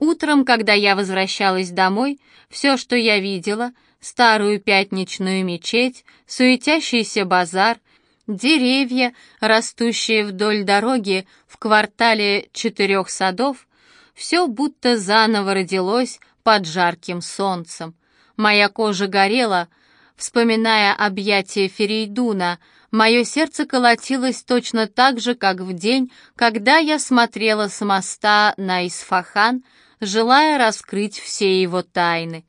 Утром, когда я возвращалась домой, все, что я видела, старую пятничную мечеть, суетящийся базар, деревья, растущие вдоль дороги в квартале четырех садов, все будто заново родилось под жарким солнцем. Моя кожа горела, вспоминая объятия Ферейдуна, мое сердце колотилось точно так же, как в день, когда я смотрела с моста на Исфахан, желая раскрыть все его тайны.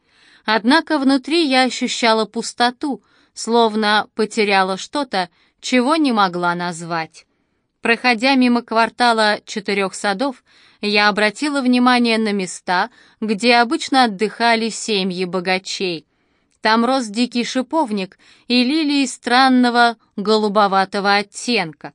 Однако внутри я ощущала пустоту, словно потеряла что-то, чего не могла назвать. Проходя мимо квартала четырех садов, я обратила внимание на места, где обычно отдыхали семьи богачей. Там рос дикий шиповник и лилии странного голубоватого оттенка.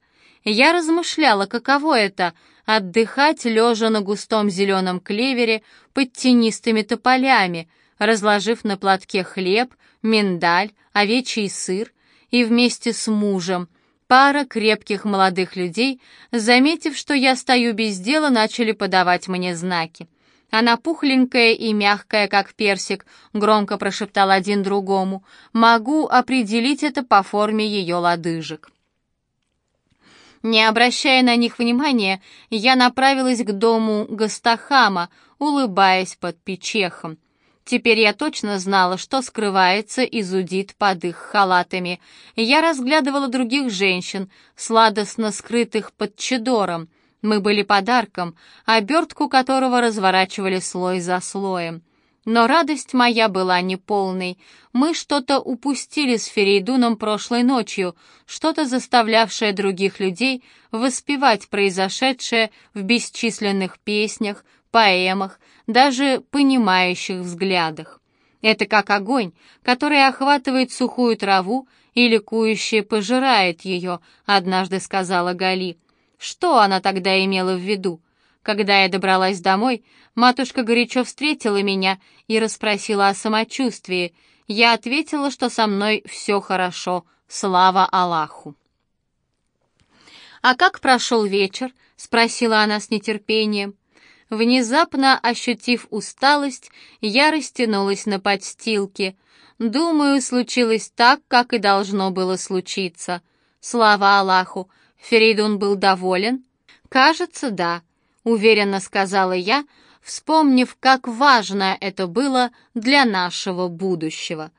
Я размышляла, каково это — отдыхать, лежа на густом зеленом клевере под тенистыми тополями, разложив на платке хлеб, миндаль, овечий сыр, и вместе с мужем. Пара крепких молодых людей, заметив, что я стою без дела, начали подавать мне знаки. Она пухленькая и мягкая, как персик, громко прошептал один другому. Могу определить это по форме ее лодыжек. Не обращая на них внимания, я направилась к дому Гастахама, улыбаясь под печехом. Теперь я точно знала, что скрывается и зудит под их халатами. Я разглядывала других женщин, сладостно скрытых под чедором. Мы были подарком, обертку которого разворачивали слой за слоем. Но радость моя была неполной. Мы что-то упустили с Ферейдуном прошлой ночью, что-то заставлявшее других людей воспевать произошедшее в бесчисленных песнях, поэмах, даже понимающих взглядах. Это как огонь, который охватывает сухую траву и ликующе пожирает ее, однажды сказала Гали. Что она тогда имела в виду? Когда я добралась домой, матушка горячо встретила меня и расспросила о самочувствии. Я ответила, что со мной все хорошо, слава Аллаху. «А как прошел вечер?» — спросила она с нетерпением. Внезапно ощутив усталость, я растянулась на подстилке. Думаю, случилось так, как и должно было случиться. Слава Аллаху, Ферейдун был доволен? Кажется, да, уверенно сказала я, вспомнив, как важно это было для нашего будущего.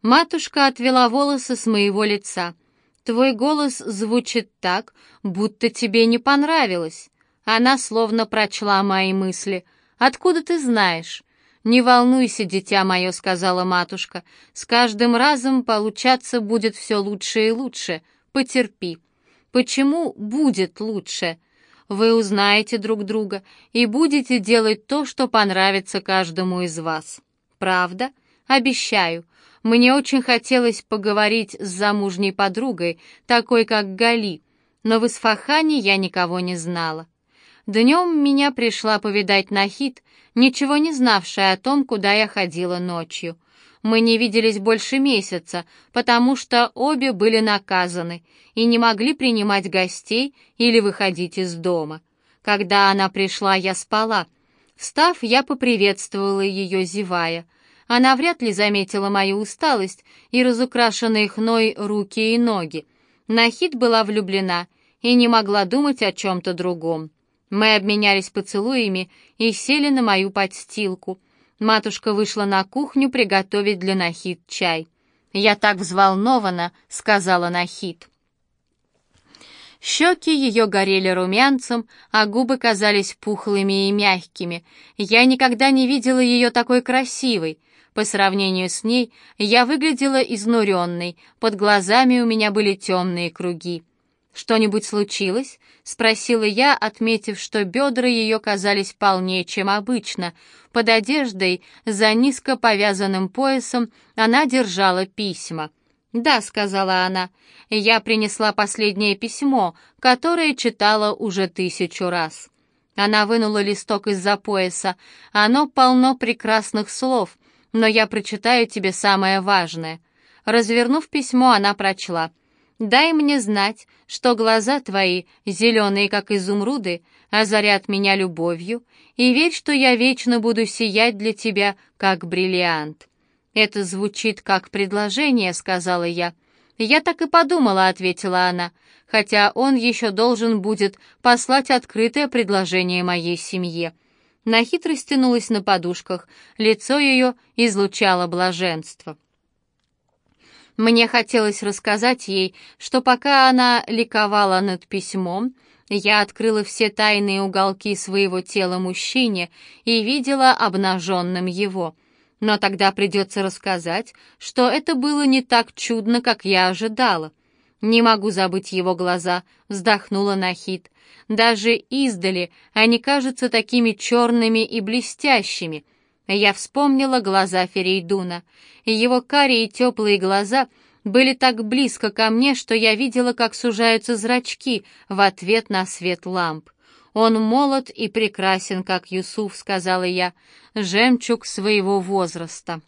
Матушка отвела волосы с моего лица. Твой голос звучит так, будто тебе не понравилось. Она словно прочла мои мысли. «Откуда ты знаешь?» «Не волнуйся, дитя мое», — сказала матушка. «С каждым разом получаться будет все лучше и лучше. Потерпи». «Почему будет лучше?» «Вы узнаете друг друга и будете делать то, что понравится каждому из вас». «Правда? Обещаю. Мне очень хотелось поговорить с замужней подругой, такой как Гали, но в Исфахане я никого не знала». Днем меня пришла повидать Нахид, ничего не знавшая о том, куда я ходила ночью. Мы не виделись больше месяца, потому что обе были наказаны и не могли принимать гостей или выходить из дома. Когда она пришла, я спала. Встав, я поприветствовала ее, зевая. Она вряд ли заметила мою усталость и разукрашенные хной руки и ноги. Нахид была влюблена и не могла думать о чем-то другом. Мы обменялись поцелуями и сели на мою подстилку. Матушка вышла на кухню приготовить для Нахид чай. «Я так взволнована», — сказала Нахид. Щеки ее горели румянцем, а губы казались пухлыми и мягкими. Я никогда не видела ее такой красивой. По сравнению с ней я выглядела изнуренной, под глазами у меня были темные круги. «Что-нибудь случилось?» — спросила я, отметив, что бедра ее казались полнее, чем обычно. Под одеждой, за низко повязанным поясом, она держала письма. «Да», — сказала она, — «я принесла последнее письмо, которое читала уже тысячу раз». Она вынула листок из-за пояса. «Оно полно прекрасных слов, но я прочитаю тебе самое важное». Развернув письмо, она прочла — Дай мне знать, что глаза твои, зеленые, как изумруды, озарят меня любовью, и верь, что я вечно буду сиять для тебя, как бриллиант». «Это звучит как предложение», — сказала я. «Я так и подумала», — ответила она, «хотя он еще должен будет послать открытое предложение моей семье». На хитрость тянулась на подушках, лицо ее излучало блаженство. Мне хотелось рассказать ей, что пока она ликовала над письмом, я открыла все тайные уголки своего тела мужчине и видела обнаженным его. Но тогда придется рассказать, что это было не так чудно, как я ожидала. «Не могу забыть его глаза», — вздохнула Нахид. «Даже издали они кажутся такими черными и блестящими». Я вспомнила глаза Ферейдуна. Его карие теплые глаза были так близко ко мне, что я видела, как сужаются зрачки в ответ на свет ламп. «Он молод и прекрасен, как Юсуф», — сказала я, — «жемчуг своего возраста».